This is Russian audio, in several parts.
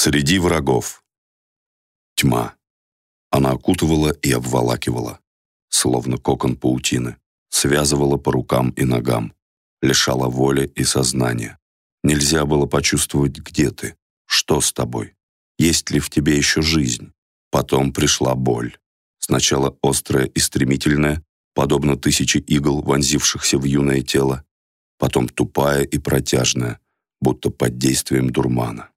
Среди врагов. Тьма. Она окутывала и обволакивала, словно кокон паутины, связывала по рукам и ногам, лишала воли и сознания. Нельзя было почувствовать, где ты, что с тобой, есть ли в тебе еще жизнь. Потом пришла боль. Сначала острая и стремительная, подобно тысяче игл, вонзившихся в юное тело, потом тупая и протяжная, будто под действием дурмана.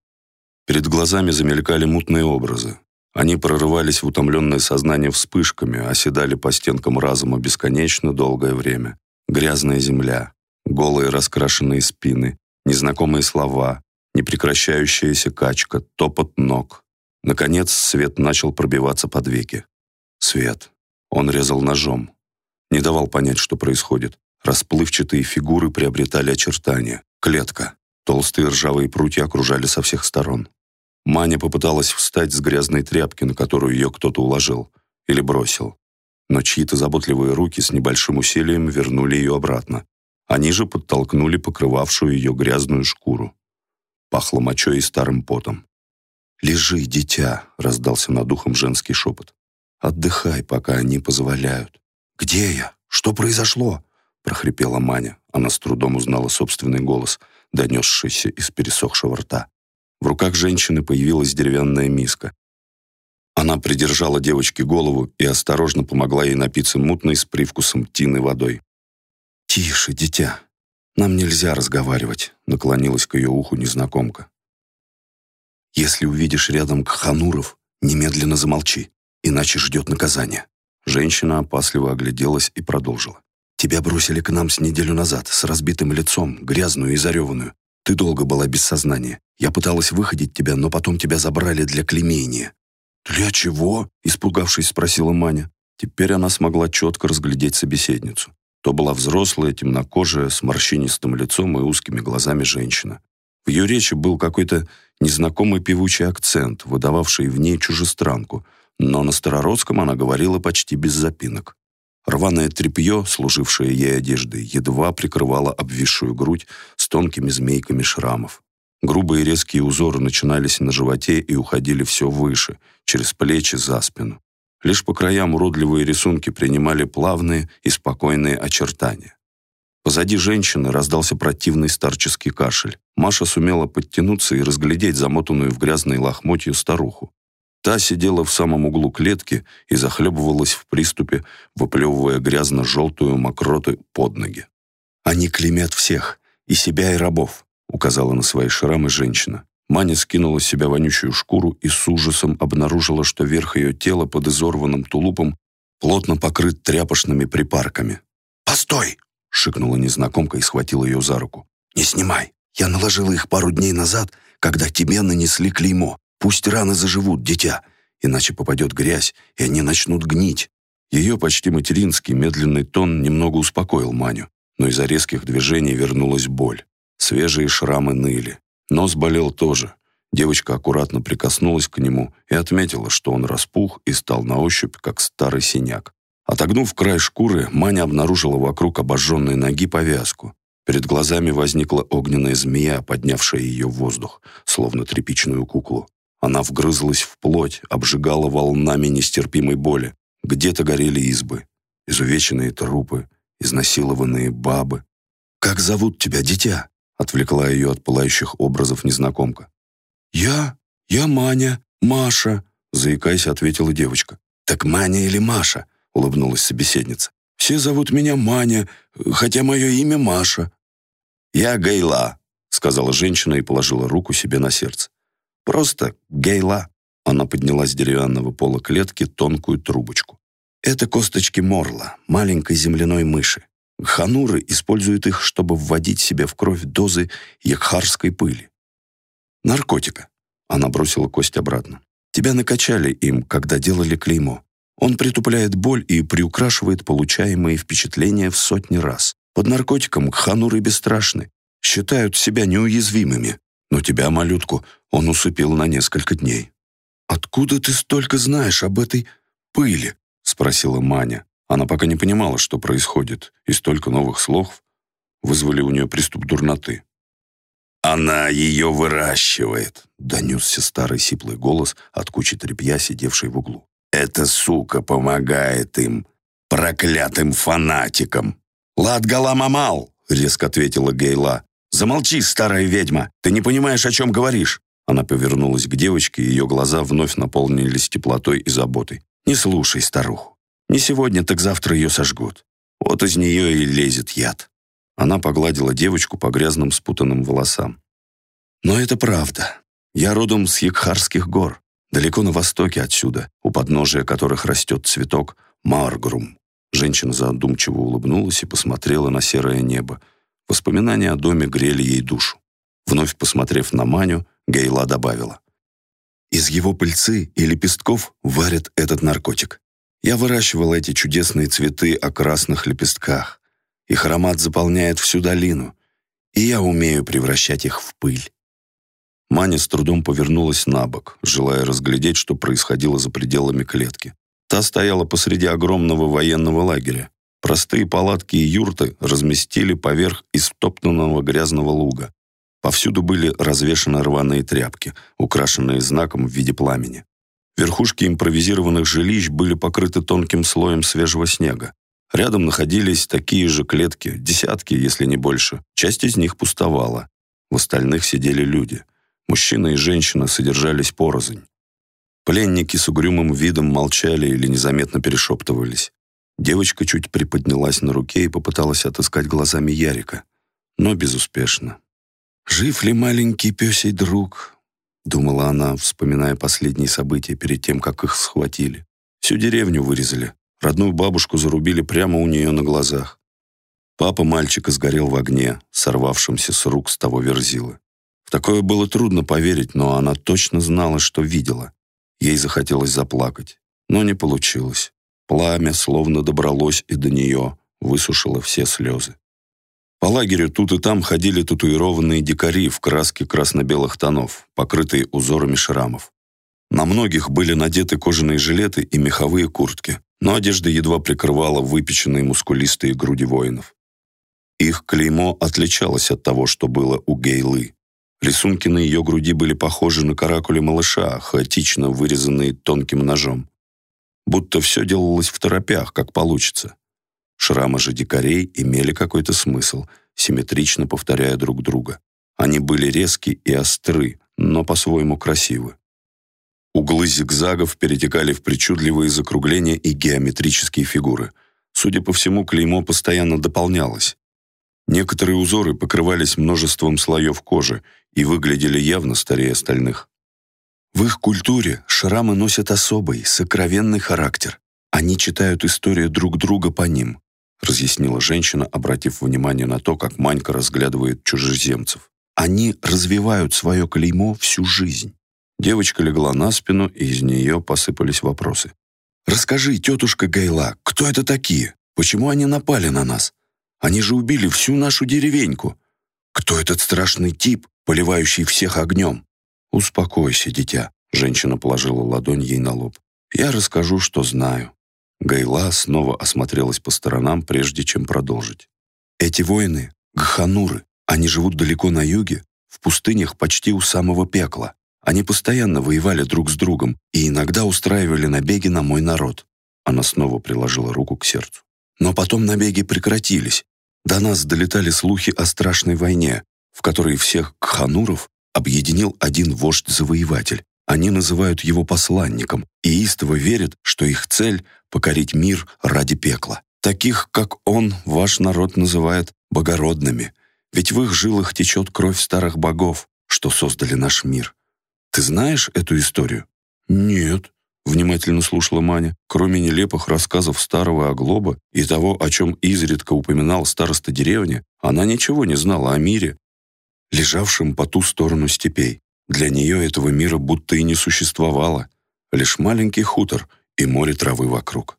Перед глазами замелькали мутные образы. Они прорывались в утомленное сознание вспышками, оседали по стенкам разума бесконечно долгое время. Грязная земля, голые раскрашенные спины, незнакомые слова, непрекращающаяся качка, топот ног. Наконец свет начал пробиваться под веки. Свет. Он резал ножом. Не давал понять, что происходит. Расплывчатые фигуры приобретали очертания. Клетка. Толстые ржавые прутья окружали со всех сторон. Маня попыталась встать с грязной тряпки, на которую ее кто-то уложил или бросил. Но чьи-то заботливые руки с небольшим усилием вернули ее обратно. Они же подтолкнули покрывавшую ее грязную шкуру. Пахло мочой и старым потом. «Лежи, дитя!» — раздался над ухом женский шепот. «Отдыхай, пока они позволяют». «Где я? Что произошло?» — прохрипела Маня. Она с трудом узнала собственный голос — донесшийся из пересохшего рта. В руках женщины появилась деревянная миска. Она придержала девочке голову и осторожно помогла ей напиться мутной с привкусом тины водой. «Тише, дитя. Нам нельзя разговаривать», — наклонилась к ее уху незнакомка. «Если увидишь рядом Кхануров, немедленно замолчи, иначе ждет наказание». Женщина опасливо огляделась и продолжила. Тебя бросили к нам с неделю назад, с разбитым лицом, грязную и зареванную. Ты долго была без сознания. Я пыталась выходить тебя, но потом тебя забрали для клеймения». «Для чего?» — испугавшись, спросила Маня. Теперь она смогла четко разглядеть собеседницу. То была взрослая, темнокожая, с морщинистым лицом и узкими глазами женщина. В ее речи был какой-то незнакомый певучий акцент, выдававший в ней чужестранку, но на старородском она говорила почти без запинок. Рваное тряпье, служившее ей одеждой, едва прикрывало обвисшую грудь с тонкими змейками шрамов. Грубые резкие узоры начинались на животе и уходили все выше, через плечи за спину. Лишь по краям уродливые рисунки принимали плавные и спокойные очертания. Позади женщины раздался противный старческий кашель. Маша сумела подтянуться и разглядеть замотанную в грязные лохмотья старуху. Та сидела в самом углу клетки и захлебывалась в приступе, выплевывая грязно-желтую мокроту под ноги. «Они клеймят всех, и себя, и рабов», — указала на свои шрамы женщина. Маня скинула с себя вонючую шкуру и с ужасом обнаружила, что верх ее тела под изорванным тулупом плотно покрыт тряпочными припарками. «Постой!» — шикнула незнакомка и схватила ее за руку. «Не снимай! Я наложила их пару дней назад, когда тебе нанесли клеймо. Пусть раны заживут, дитя, иначе попадет грязь, и они начнут гнить. Ее почти материнский медленный тон немного успокоил Маню, но из-за резких движений вернулась боль. Свежие шрамы ныли. Нос болел тоже. Девочка аккуратно прикоснулась к нему и отметила, что он распух и стал на ощупь, как старый синяк. Отогнув край шкуры, Маня обнаружила вокруг обожженной ноги повязку. Перед глазами возникла огненная змея, поднявшая ее в воздух, словно тряпичную куклу. Она вгрызлась в плоть, обжигала волнами нестерпимой боли. Где-то горели избы, изувеченные трупы, изнасилованные бабы. «Как зовут тебя, дитя?» — отвлекла ее от пылающих образов незнакомка. «Я? Я Маня, Маша», — заикаясь, ответила девочка. «Так Маня или Маша?» — улыбнулась собеседница. «Все зовут меня Маня, хотя мое имя Маша». «Я Гейла», — сказала женщина и положила руку себе на сердце. Просто гейла. Она подняла с деревянного пола клетки тонкую трубочку. Это косточки морла, маленькой земляной мыши. Хануры используют их, чтобы вводить себе в кровь дозы якхарской пыли. Наркотика. Она бросила кость обратно. Тебя накачали им, когда делали клеймо. Он притупляет боль и приукрашивает получаемые впечатления в сотни раз. Под наркотиком хануры бесстрашны, считают себя неуязвимыми. Но тебя, малютку, он усыпил на несколько дней. «Откуда ты столько знаешь об этой пыли?» — спросила Маня. Она пока не понимала, что происходит, и столько новых слов вызвали у нее приступ дурноты. Она ее выращивает», — донесся старый сиплый голос от кучи тряпья, сидевшей в углу. «Эта сука помогает им, проклятым фанатикам!» «Лад Галамамал!» — резко ответила Гейла. «Замолчи, старая ведьма! Ты не понимаешь, о чем говоришь!» Она повернулась к девочке, и ее глаза вновь наполнились теплотой и заботой. «Не слушай старуху. Не сегодня, так завтра ее сожгут. Вот из нее и лезет яд». Она погладила девочку по грязным спутанным волосам. «Но это правда. Я родом с Якхарских гор, далеко на востоке отсюда, у подножия которых растет цветок Маргрум. Женщина задумчиво улыбнулась и посмотрела на серое небо. Воспоминания о доме грели ей душу. Вновь посмотрев на Маню, Гейла добавила. «Из его пыльцы и лепестков варят этот наркотик. Я выращивала эти чудесные цветы о красных лепестках. Их аромат заполняет всю долину, и я умею превращать их в пыль». Маня с трудом повернулась на бок, желая разглядеть, что происходило за пределами клетки. Та стояла посреди огромного военного лагеря. Простые палатки и юрты разместили поверх истоптанного грязного луга. Повсюду были развешаны рваные тряпки, украшенные знаком в виде пламени. Верхушки импровизированных жилищ были покрыты тонким слоем свежего снега. Рядом находились такие же клетки, десятки, если не больше. Часть из них пустовала. В остальных сидели люди. Мужчина и женщина содержались порознь. Пленники с угрюмым видом молчали или незаметно перешептывались. Девочка чуть приподнялась на руке и попыталась отыскать глазами Ярика, но безуспешно. «Жив ли маленький песей друг?» — думала она, вспоминая последние события перед тем, как их схватили. Всю деревню вырезали, родную бабушку зарубили прямо у нее на глазах. Папа мальчика сгорел в огне, сорвавшемся с рук с того верзилы. В такое было трудно поверить, но она точно знала, что видела. Ей захотелось заплакать, но не получилось. Пламя словно добралось и до нее, высушило все слезы. По лагерю тут и там ходили татуированные дикари в краске красно-белых тонов, покрытые узорами шрамов. На многих были надеты кожаные жилеты и меховые куртки, но одежда едва прикрывала выпеченные мускулистые груди воинов. Их клеймо отличалось от того, что было у Гейлы. Рисунки на ее груди были похожи на каракули малыша, хаотично вырезанные тонким ножом. Будто все делалось в торопях, как получится. Шрамы же дикарей имели какой-то смысл, симметрично повторяя друг друга. Они были резки и остры, но по-своему красивы. Углы зигзагов перетекали в причудливые закругления и геометрические фигуры. Судя по всему, клеймо постоянно дополнялось. Некоторые узоры покрывались множеством слоев кожи и выглядели явно старее остальных. В их культуре шрамы носят особый, сокровенный характер. Они читают историю друг друга по ним, разъяснила женщина, обратив внимание на то, как Манька разглядывает чужеземцев. Они развивают свое клеймо всю жизнь. Девочка легла на спину, и из нее посыпались вопросы. «Расскажи, тетушка Гайла, кто это такие? Почему они напали на нас? Они же убили всю нашу деревеньку. Кто этот страшный тип, поливающий всех огнем? Успокойся, дитя. Женщина положила ладонь ей на лоб. Я расскажу, что знаю. Гайла снова осмотрелась по сторонам, прежде чем продолжить. Эти воины — гхануры. Они живут далеко на юге, в пустынях почти у самого пекла. Они постоянно воевали друг с другом и иногда устраивали набеги на мой народ. Она снова приложила руку к сердцу. Но потом набеги прекратились, до нас долетали слухи о страшной войне, в которой всех кхануров объединил один вождь-завоеватель. Они называют его посланником и истово верят, что их цель — покорить мир ради пекла. Таких, как он, ваш народ называет богородными, ведь в их жилах течет кровь старых богов, что создали наш мир. Ты знаешь эту историю? Нет, Внимательно слушала Маня. Кроме нелепых рассказов старого оглоба и того, о чем изредка упоминал староста деревни, она ничего не знала о мире, лежавшем по ту сторону степей. Для нее этого мира будто и не существовало. Лишь маленький хутор и море травы вокруг.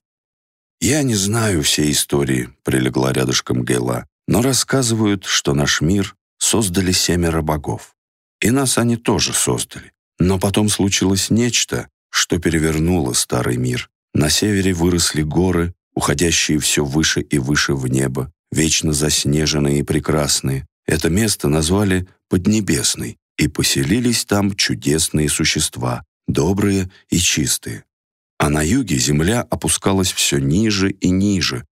«Я не знаю всей истории», — прилегла рядышком Гейла, «но рассказывают, что наш мир создали семеро богов. И нас они тоже создали. Но потом случилось нечто, что перевернуло старый мир. На севере выросли горы, уходящие все выше и выше в небо, вечно заснеженные и прекрасные. Это место назвали Поднебесной, и поселились там чудесные существа, добрые и чистые. А на юге земля опускалась все ниже и ниже,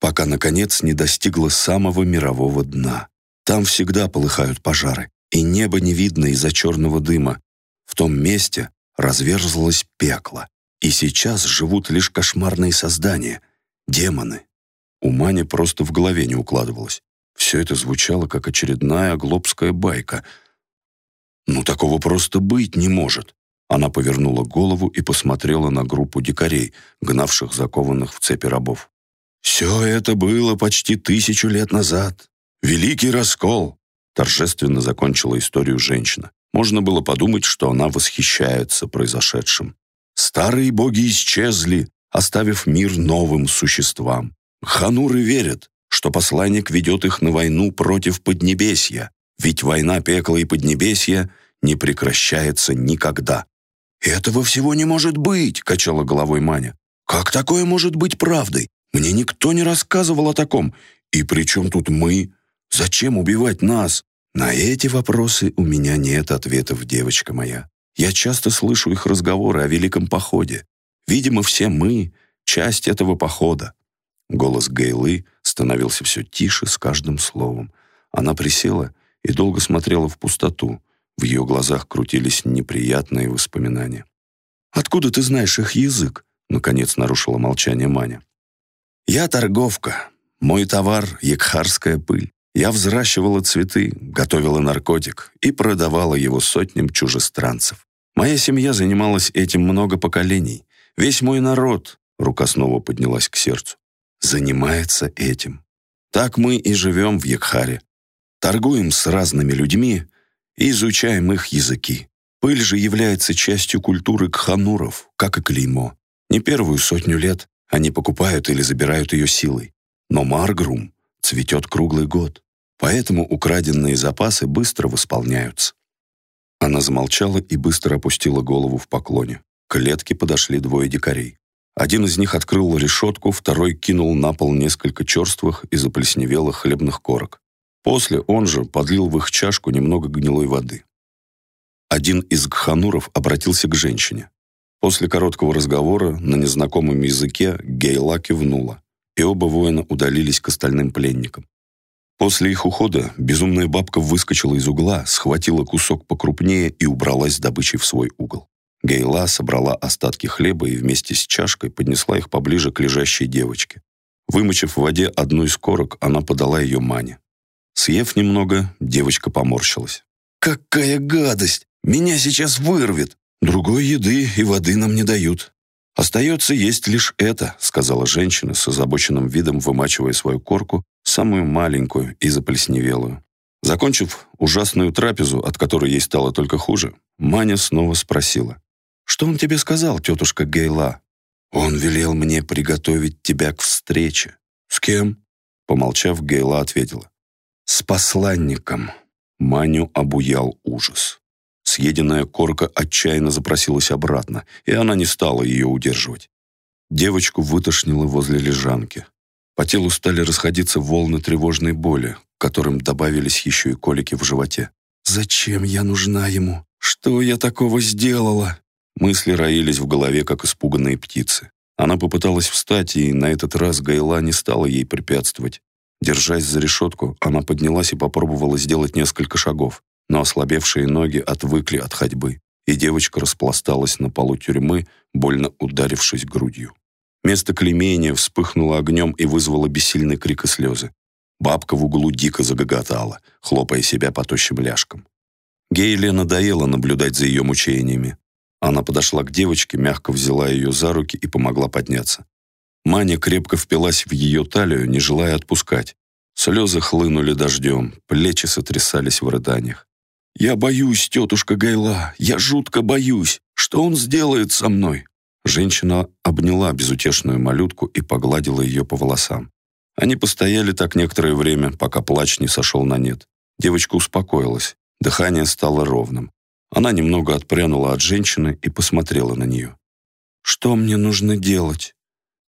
пока, наконец, не достигла самого мирового дна. Там всегда полыхают пожары, и небо не видно из-за черного дыма. В том месте разверзлось пекло, и сейчас живут лишь кошмарные создания, демоны. У Мани просто в голове не укладывалось. Все это звучало, как очередная глобская байка. «Ну, такого просто быть не может!» Она повернула голову и посмотрела на группу дикарей, гнавших закованных в цепи рабов. «Все это было почти тысячу лет назад. Великий раскол!» Торжественно закончила историю женщина. Можно было подумать, что она восхищается произошедшим. Старые боги исчезли, оставив мир новым существам. Хануры верят, что посланник ведет их на войну против Поднебесья, ведь война пекла и Поднебесья не прекращается никогда. «Этого всего не может быть!» — качала головой Маня. «Как такое может быть правдой? Мне никто не рассказывал о таком. И при чем тут мы? Зачем убивать нас?» На эти вопросы у меня нет ответов, девочка моя. Я часто слышу их разговоры о великом походе. Видимо, все мы — часть этого похода. Голос Гейлы становился все тише с каждым словом. Она присела и долго смотрела в пустоту. В ее глазах крутились неприятные воспоминания. «Откуда ты знаешь их язык?» — наконец нарушила молчание Маня. «Я торговка. Мой товар — якхарская пыль. Я взращивала цветы, готовила наркотик и продавала его сотням чужестранцев. Моя семья занималась этим много поколений. Весь мой народ, рука снова поднялась к сердцу, занимается этим. Так мы и живем в Якхаре. Торгуем с разными людьми и изучаем их языки. Пыль же является частью культуры кхануров, как и клеймо. Не первую сотню лет они покупают или забирают ее силой. Но Маргрум цветет круглый год, поэтому украденные запасы быстро восполняются. Она замолчала и быстро опустила голову в поклоне. К клетке подошли двое дикарей. Один из них открыл решетку, второй кинул на пол несколько черствых и заплесневелых хлебных корок. После он же подлил в их чашку немного гнилой воды. Один из гхануров обратился к женщине. После короткого разговора на незнакомом языке Гейла кивнула и оба воина удалились к остальным пленникам. После их ухода безумная бабка выскочила из угла, схватила кусок покрупнее и убралась с добычей в свой угол. Гейла собрала остатки хлеба и вместе с чашкой поднесла их поближе к лежащей девочке. Вымочив в воде одну из корок, она подала ее Мане. Съев немного, девочка поморщилась. «Какая гадость! Меня сейчас вырвет! Другой еды и воды нам не дают. «Остается есть лишь это», — сказала женщина с озабоченным видом, вымачивая свою корку, самую маленькую и заплесневелую. Закончив ужасную трапезу, от которой ей стало только хуже, Маня снова спросила. «Что он тебе сказал, тетушка Гейла?» «Он велел мне приготовить тебя к встрече». «С кем?» Помолчав, Гейла ответила. «С посланником». Маню обуял ужас. Съеденная корка отчаянно запросилась обратно, и она не стала ее удерживать. Девочку вытошнило возле лежанки. По телу стали расходиться волны тревожной боли, к которым добавились еще и колики в животе. «Зачем я нужна ему? Что я такого сделала?» Мысли роились в голове, как испуганные птицы. Она попыталась встать, и на этот раз Гайла не стала ей препятствовать. Держась за решетку, она поднялась и попробовала сделать несколько шагов но ослабевшие ноги отвыкли от ходьбы, и девочка распласталась на полу тюрьмы, больно ударившись грудью. Место клеймения вспыхнуло огнем и вызвало бессильный крик и слезы. Бабка в углу дико загоготала, хлопая себя по тощим ляжкам. Гейле надоело наблюдать за ее мучениями. Она подошла к девочке, мягко взяла ее за руки и помогла подняться. Маня крепко впилась в ее талию, не желая отпускать. Слезы хлынули дождем, плечи сотрясались в рыданиях. «Я боюсь, тетушка Гайла, я жутко боюсь. Что он сделает со мной?» Женщина обняла безутешную малютку и погладила ее по волосам. Они постояли так некоторое время, пока плач не сошел на нет. Девочка успокоилась, дыхание стало ровным. Она немного отпрянула от женщины и посмотрела на нее. «Что мне нужно делать?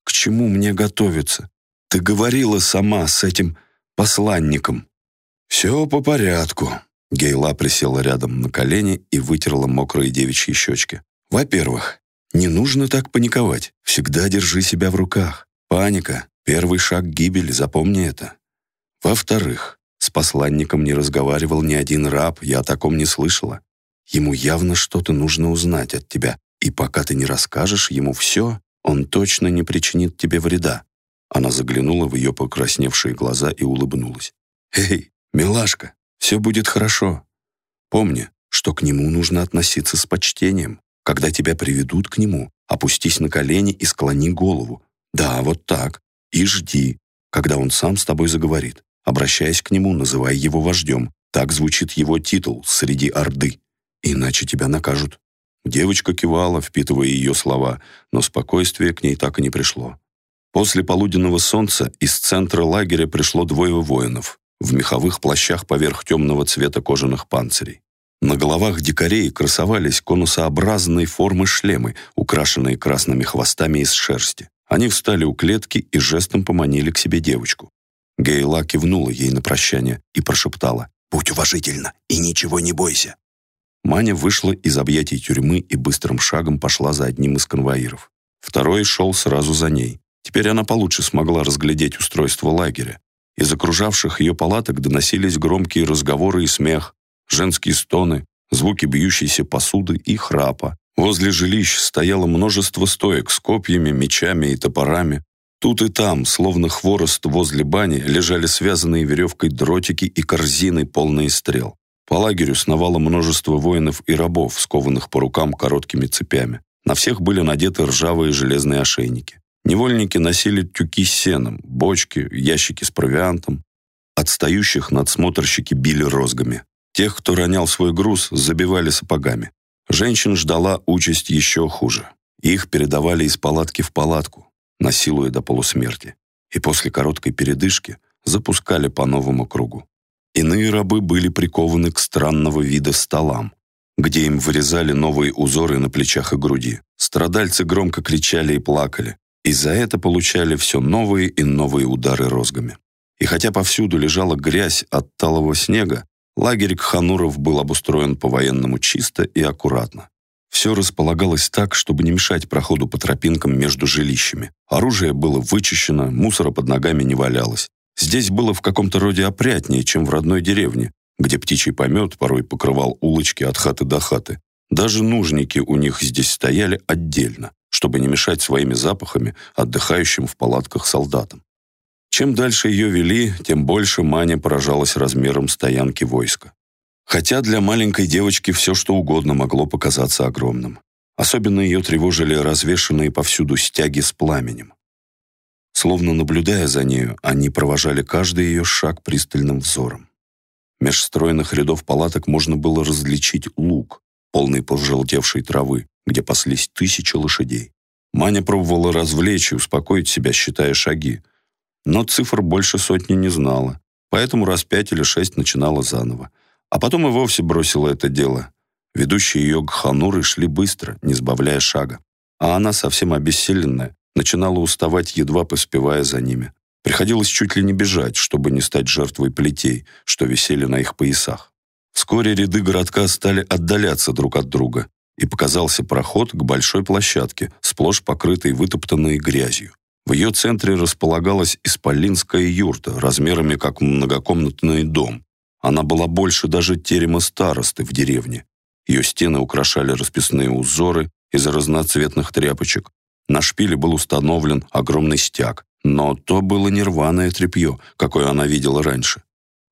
К чему мне готовиться? Ты говорила сама с этим посланником». «Все по порядку». Гейла присела рядом на колени и вытерла мокрые девичьи щечки. «Во-первых, не нужно так паниковать. Всегда держи себя в руках. Паника — первый шаг гибели, запомни это. Во-вторых, с посланником не разговаривал ни один раб, я о таком не слышала. Ему явно что-то нужно узнать от тебя, и пока ты не расскажешь ему все, он точно не причинит тебе вреда». Она заглянула в ее покрасневшие глаза и улыбнулась. «Эй, милашка, все будет хорошо. Помни, что к нему нужно относиться с почтением. Когда тебя приведут к нему, опустись на колени и склони голову. Да, вот так. И жди, когда он сам с тобой заговорит. Обращаясь к нему, называй его вождем. Так звучит его титул среди Орды. Иначе тебя накажут. Девочка кивала, впитывая ее слова, но спокойствие к ней так и не пришло. После полуденного солнца из центра лагеря пришло двое воинов в меховых плащах поверх темного цвета кожаных панцирей. На головах дикарей красовались конусообразные формы шлемы, украшенные красными хвостами из шерсти. Они встали у клетки и жестом поманили к себе девочку. Гейла кивнула ей на прощание и прошептала «Будь уважительна и ничего не бойся». Маня вышла из объятий тюрьмы и быстрым шагом пошла за одним из конвоиров. Второй шел сразу за ней. Теперь она получше смогла разглядеть устройство лагеря. Из окружавших ее палаток доносились громкие разговоры и смех, женские стоны, звуки бьющейся посуды и храпа. Возле жилищ стояло множество стоек с копьями, мечами и топорами. Тут и там, словно хворост возле бани, лежали связанные веревкой дротики и корзины, полные стрел. По лагерю сновало множество воинов и рабов, скованных по рукам короткими цепями. На всех были надеты ржавые железные ошейники. Невольники носили тюки с сеном, бочки, ящики с провиантом. Отстающих надсмотрщики били розгами. Тех, кто ронял свой груз, забивали сапогами. Женщин ждала участь еще хуже. Их передавали из палатки в палатку, насилуя до полусмерти. И после короткой передышки запускали по новому кругу. Иные рабы были прикованы к странного вида столам, где им вырезали новые узоры на плечах и груди. Страдальцы громко кричали и плакали, и за это получали все новые и новые удары розгами. И хотя повсюду лежала грязь от талого снега, Лагерь Кхануров был обустроен по-военному чисто и аккуратно. Все располагалось так, чтобы не мешать проходу по тропинкам между жилищами. Оружие было вычищено, мусора под ногами не валялось. Здесь было в каком-то роде опрятнее, чем в родной деревне, где птичий помет порой покрывал улочки от хаты до хаты. Даже нужники у них здесь стояли отдельно, чтобы не мешать своими запахами отдыхающим в палатках солдатам. Чем дальше ее вели, тем больше Маня поражалась размером стоянки войска. Хотя для маленькой девочки все что угодно могло показаться огромным. Особенно ее тревожили развешанные повсюду стяги с пламенем. Словно наблюдая за нею, они провожали каждый ее шаг пристальным взором. Меж стройных рядов палаток можно было различить луг, полный пожелтевшей травы, где паслись тысячи лошадей. Маня пробовала развлечь и успокоить себя, считая шаги, но цифр больше сотни не знала, поэтому раз пять или шесть начинала заново. А потом и вовсе бросила это дело. Ведущие ее гхануры шли быстро, не сбавляя шага. А она, совсем обессиленная, начинала уставать, едва поспевая за ними. Приходилось чуть ли не бежать, чтобы не стать жертвой плетей, что висели на их поясах. Вскоре ряды городка стали отдаляться друг от друга, и показался проход к большой площадке, сплошь покрытой вытоптанной грязью. В ее центре располагалась исполинская юрта, размерами как многокомнатный дом. Она была больше даже терема старосты в деревне. Ее стены украшали расписные узоры из разноцветных тряпочек. На шпиле был установлен огромный стяг, но то было не рваное тряпье, какое она видела раньше.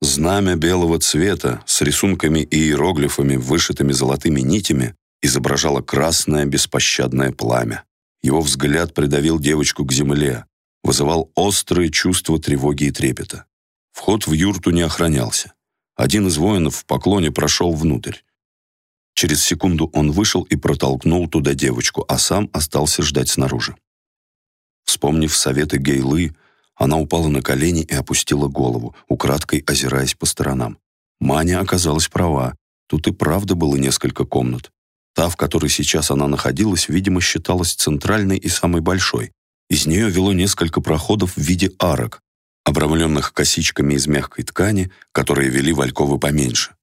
Знамя белого цвета с рисунками и иероглифами, вышитыми золотыми нитями, изображало красное беспощадное пламя. Его взгляд придавил девочку к земле, вызывал острые чувства тревоги и трепета. Вход в юрту не охранялся. Один из воинов в поклоне прошел внутрь. Через секунду он вышел и протолкнул туда девочку, а сам остался ждать снаружи. Вспомнив советы Гейлы, она упала на колени и опустила голову, украдкой озираясь по сторонам. Маня оказалась права. Тут и правда было несколько комнат. Та, в которой сейчас она находилась, видимо, считалась центральной и самой большой. Из нее вело несколько проходов в виде арок. обрамленных косичками из мягкой ткани, которые вели вальковы поменьше.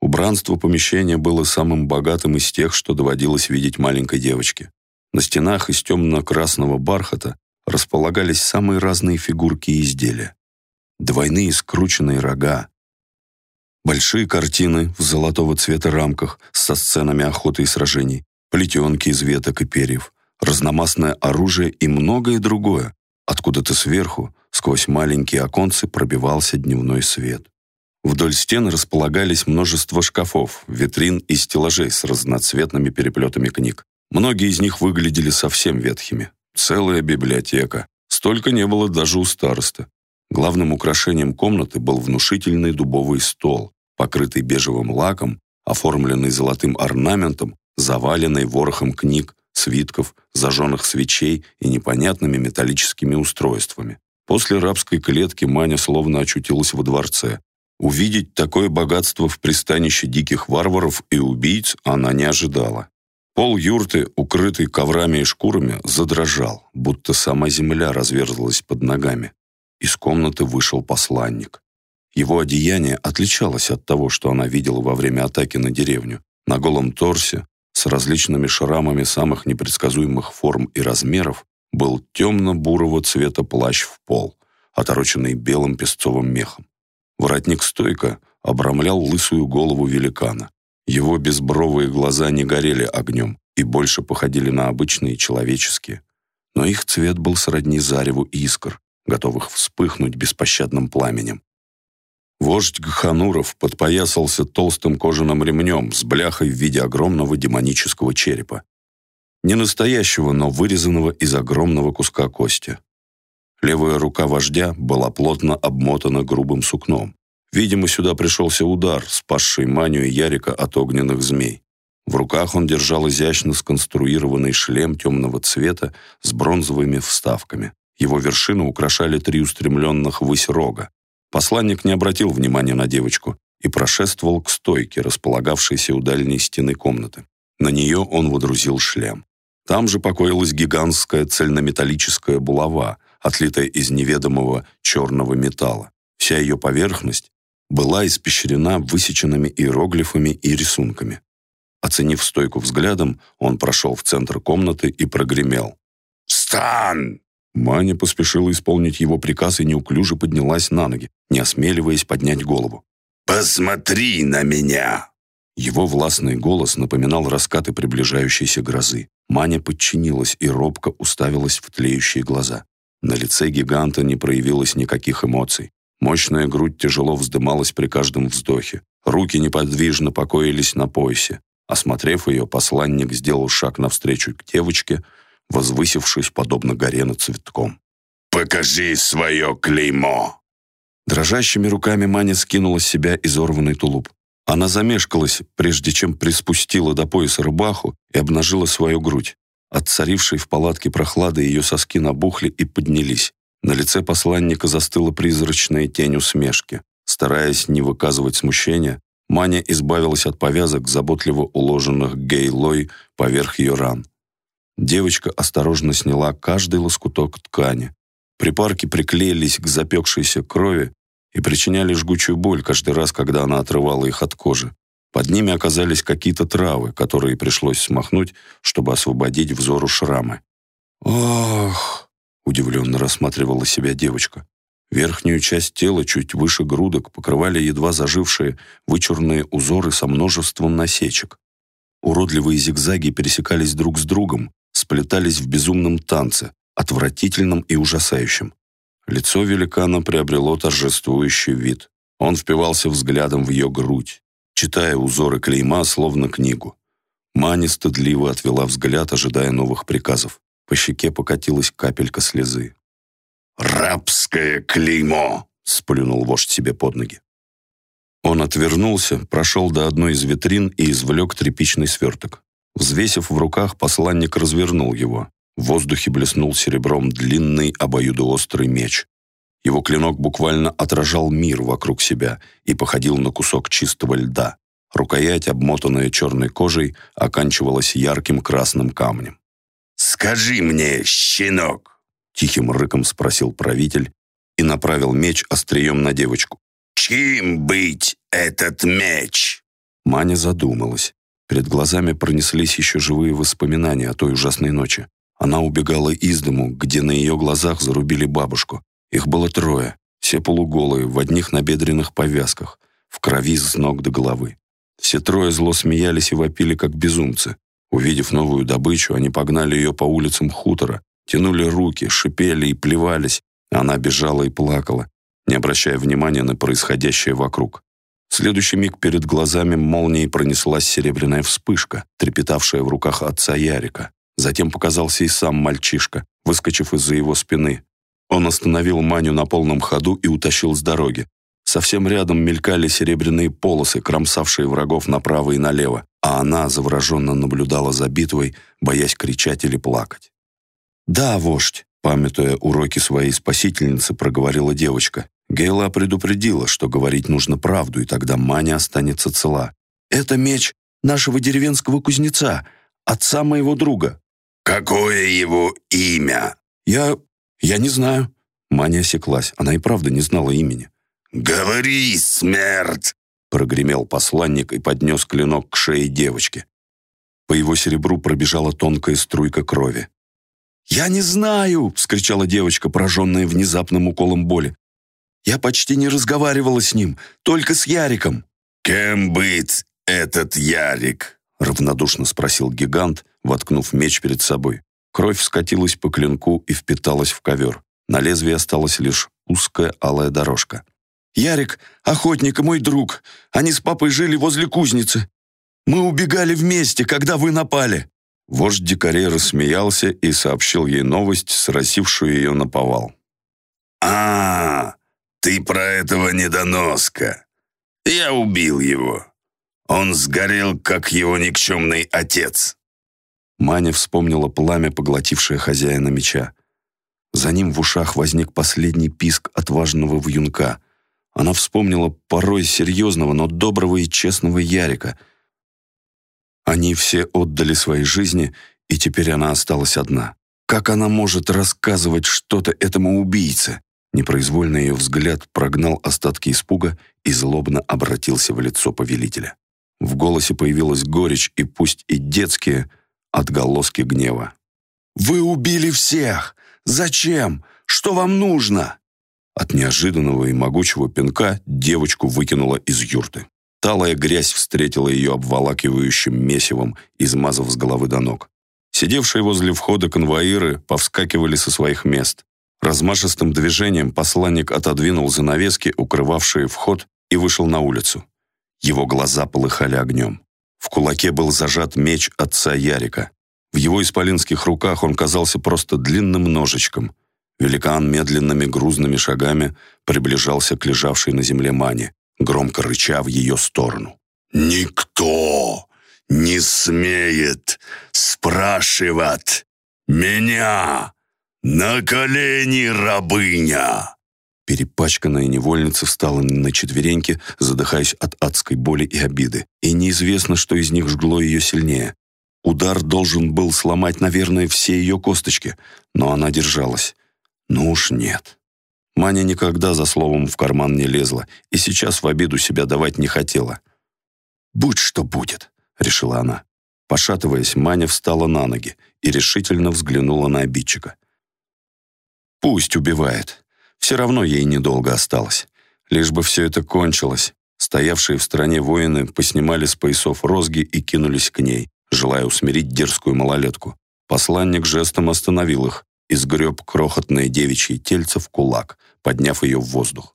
Убранство помещения было самым богатым из тех, что доводилось видеть маленькой девочке. На стенах из темно-красного бархата располагались самые разные фигурки и изделия. Двойные скрученные рога, большие картины в золотого цвета рамках со сценами охоты и сражений, плетенки из веток и перьев, разномастное оружие и многое другое. Откуда-то сверху, сквозь маленькие оконцы, пробивался дневной свет. Вдоль стен располагались множество шкафов, витрин и стеллажей с разноцветными переплетами книг. Многие из них выглядели совсем ветхими. Целая библиотека. Столько не было даже у старосты. Главным украшением комнаты был внушительный дубовый стол, покрытый бежевым лаком, оформленный золотым орнаментом, заваленный ворохом книг, свитков, зажженных свечей и непонятными металлическими устройствами. После рабской клетки Маня словно очутилась во дворце. Увидеть такое богатство в пристанище диких варваров и убийц она не ожидала. Пол юрты, укрытый коврами и шкурами, задрожал, будто сама земля разверзлась под ногами. Из комнаты вышел посланник. Его одеяние отличалось от того, что она видела во время атаки на деревню. На голом торсе, с различными шрамами самых непредсказуемых форм и размеров, был темно-бурого цвета плащ в пол, отороченный белым песцовым мехом. Воротник стойко обрамлял лысую голову великана. Его безбровые глаза не горели огнем и больше походили на обычные человеческие. Но их цвет был сродни зареву искр, готовых вспыхнуть беспощадным пламенем. Вождь Гхануров подпоясался толстым кожаным ремнем с бляхой в виде огромного демонического черепа. Не настоящего, но вырезанного из огромного куска кости. Левая рука вождя была плотно обмотана грубым сукном. Видимо, сюда пришелся удар, спасший Маню и Ярика от огненных змей. В руках он держал изящно сконструированный шлем темного цвета с бронзовыми вставками. Его вершину украшали три устремленных ввысь рога. Посланник не обратил внимания на девочку и прошествовал к стойке, располагавшейся у дальней стены комнаты. На нее он водрузил шлем. Там же покоилась гигантская цельнометаллическая булава, отлитая из неведомого черного металла. Вся ее поверхность была испещрена высеченными иероглифами и рисунками. Оценив стойку взглядом, он прошел в центр комнаты и прогремел. «Встань!» Маня поспешила исполнить его приказ и неуклюже поднялась на ноги, не осмеливаясь поднять голову. «Посмотри на меня!» Его властный голос напоминал раскаты приближающейся грозы. Маня подчинилась и робко уставилась в тлеющие глаза. На лице гиганта не проявилось никаких эмоций. Мощная грудь тяжело вздымалась при каждом вздохе. Руки неподвижно покоились на поясе. Осмотрев ее, посланник сделал шаг навстречу к девочке, возвысившись, подобно горе над цветком. «Покажи свое клеймо!» Дрожащими руками Маня скинула с себя изорванный тулуп. Она замешкалась, прежде чем приспустила до пояса рубаху и обнажила свою грудь. От царившей в палатке прохлады ее соски набухли и поднялись. На лице посланника застыла призрачная тень усмешки. Стараясь не выказывать смущения, Маня избавилась от повязок, заботливо уложенных гейлой поверх ее ран. Девочка осторожно сняла каждый лоскуток ткани. Припарки приклеились к запекшейся крови и причиняли жгучую боль каждый раз, когда она отрывала их от кожи. Под ними оказались какие-то травы, которые пришлось смахнуть, чтобы освободить взору шрамы. «Ох!» — удивленно рассматривала себя девочка. Верхнюю часть тела, чуть выше грудок, покрывали едва зажившие вычурные узоры со множеством насечек. Уродливые зигзаги пересекались друг с другом, сплетались в безумном танце, отвратительном и ужасающем. Лицо великана приобрело торжествующий вид. Он впивался взглядом в ее грудь, читая узоры клейма, словно книгу. Маня стыдливо отвела взгляд, ожидая новых приказов. По щеке покатилась капелька слезы. «Рабское клеймо!» — сплюнул вождь себе под ноги. Он отвернулся, прошел до одной из витрин и извлек тряпичный сверток. Взвесив в руках, посланник развернул его. В воздухе блеснул серебром длинный обоюдоострый меч. Его клинок буквально отражал мир вокруг себя и походил на кусок чистого льда. Рукоять, обмотанная черной кожей, оканчивалась ярким красным камнем. «Скажи мне, щенок!» — тихим рыком спросил правитель, и направил меч острием на девочку. «Чьим быть этот меч?» Маня задумалась. Перед глазами пронеслись еще живые воспоминания о той ужасной ночи. Она убегала из дому, где на ее глазах зарубили бабушку. Их было трое, все полуголые, в одних набедренных повязках, в крови с ног до головы. Все трое зло смеялись и вопили, как безумцы. Увидев новую добычу, они погнали ее по улицам хутора, тянули руки, шипели и плевались. Она бежала и плакала, не обращая внимания на происходящее вокруг. В следующий миг перед глазами молнией пронеслась серебряная вспышка, трепетавшая в руках отца Ярика. Затем показался и сам мальчишка, выскочив из-за его спины. Он остановил Маню на полном ходу и утащил с дороги. Совсем рядом мелькали серебряные полосы, кромсавшие врагов направо и налево, а она завороженно наблюдала за битвой, боясь кричать или плакать. «Да, вождь», — памятуя уроки своей спасительницы, проговорила девочка. Гейла предупредила, что говорить нужно правду, и тогда Маня останется цела. «Это меч нашего деревенского кузнеца, отца моего друга». «Какое его имя?» «Я... я не знаю». Маня осеклась, она и правда не знала имени. «Говори, смерть!» прогремел посланник и поднес клинок к шее девочки. По его серебру пробежала тонкая струйка крови. «Я не знаю!» — вскричала девочка, пораженная внезапным уколом боли. Я почти не разговаривала с ним, только с Яриком». «Кем быть этот Ярик?» — равнодушно спросил гигант, воткнув меч перед собой. Кровь скатилась по клинку и впиталась в ковер. На лезвии осталась лишь узкая алая дорожка. «Ярик — охотник и мой друг. Они с папой жили возле кузницы. Мы убегали вместе, когда вы напали». Вождь дикарей рассмеялся и сообщил ей новость, сразившую ее на повал. «А, ты про этого недоноска. Я убил его. Он сгорел, как его никчемный отец». Маня вспомнила пламя, поглотившее хозяина меча. За ним в ушах возник последний писк отважного вьюнка. Она вспомнила порой серьезного, но доброго и честного Ярика. Они все отдали свои жизни, и теперь она осталась одна. Как она может рассказывать что-то этому убийце? Непроизвольно ее взгляд прогнал остатки испуга и злобно обратился в лицо повелителя. В голосе появилась горечь и пусть и детские отголоски гнева. «Вы убили всех! Зачем? Что вам нужно?» От неожиданного и могучего пинка девочку выкинула из юрты. Талая грязь встретила ее обволакивающим месивом, измазав с головы до ног. Сидевшие возле входа конвоиры повскакивали со своих мест. Размашистым движением посланник отодвинул занавески, укрывавшие вход, и вышел на улицу. Его глаза полыхали огнем. В кулаке был зажат меч отца Ярика. В его исполинских руках он казался просто длинным ножичком. Великан медленными грузными шагами приближался к лежавшей на земле Мане, громко рыча в ее сторону. «Никто не смеет спрашивать меня «На колени, рабыня!» Перепачканная невольница встала на четвереньки, задыхаясь от адской боли и обиды. И неизвестно, что из них жгло ее сильнее. Удар должен был сломать, наверное, все ее косточки, но она держалась. Ну уж нет. Маня никогда за словом в карман не лезла и сейчас в обиду себя давать не хотела. «Будь что будет», — решила она. Пошатываясь, Маня встала на ноги и решительно взглянула на обидчика. Пусть убивает. Все равно ей недолго осталось. Лишь бы все это кончилось. Стоявшие в стороне воины поснимали с поясов розги и кинулись к ней, желая усмирить дерзкую малолетку. Посланник жестом остановил их и сгреб крохотное девичье тельце в кулак, подняв ее в воздух.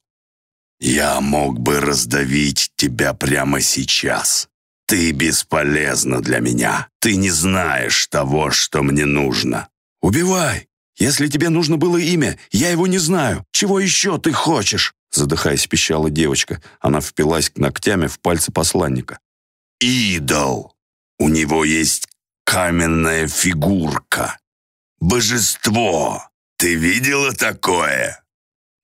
«Я мог бы раздавить тебя прямо сейчас. Ты бесполезна для меня. Ты не знаешь того, что мне нужно. Убивай! Если тебе нужно было имя, я его не знаю. Чего еще ты хочешь?» Задыхаясь, пищала девочка. Она впилась ногтями в пальцы посланника. «Идол! У него есть каменная фигурка. Божество! Ты видела такое?»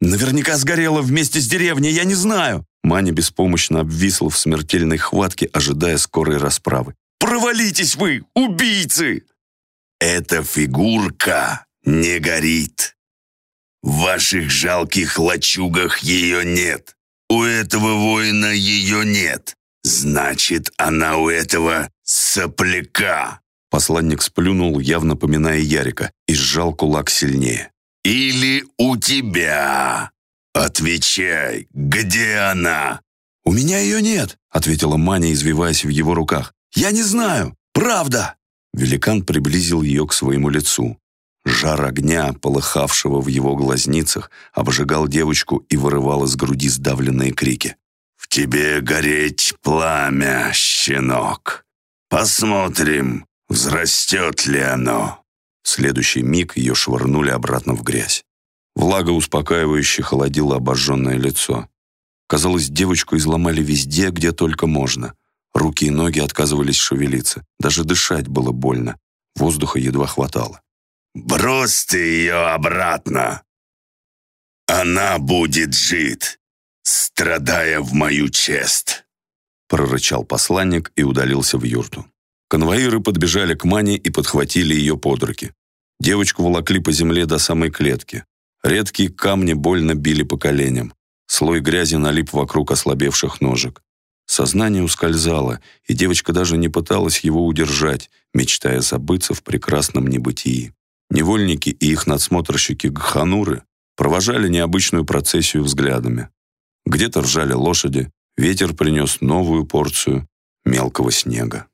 «Наверняка сгорела вместе с деревней, я не знаю!» Маня беспомощно обвисла в смертельной хватке, ожидая скорой расправы. «Провалитесь вы, убийцы!» «Эта фигурка не горит. В ваших жалких лачугах ее нет. У этого воина ее нет. Значит, она у этого сопляка. Посланник сплюнул, явно поминая Ярика, и сжал кулак сильнее. «Или у тебя? Отвечай, где она?» «У меня ее нет», — ответила Маня, извиваясь в его руках. «Я не знаю, правда!» Великан приблизил ее к своему лицу. Жар огня, полыхавшего в его глазницах, обжигал девочку и вырывал из груди сдавленные крики. «В тебе гореть пламя, щенок! Посмотрим, взрастет ли оно!» В следующий миг ее швырнули обратно в грязь. Влага успокаивающе холодила обожженное лицо. Казалось, девочку изломали везде, где только можно. Руки и ноги отказывались шевелиться. Даже дышать было больно. Воздуха едва хватало. «Брось ты ее обратно! Она будет жить, страдая в мою честь!» прорычал посланник и удалился в юрту. Конвоиры подбежали к Мане и подхватили ее под руки. Девочку волокли по земле до самой клетки. Редкие камни больно били по коленям. Слой грязи налип вокруг ослабевших ножек. Сознание ускользало, и девочка даже не пыталась его удержать, мечтая забыться в прекрасном небытии. Невольники и их надсмотрщики Гхануры провожали необычную процессию взглядами. Где-то ржали лошади, ветер принес новую порцию мелкого снега.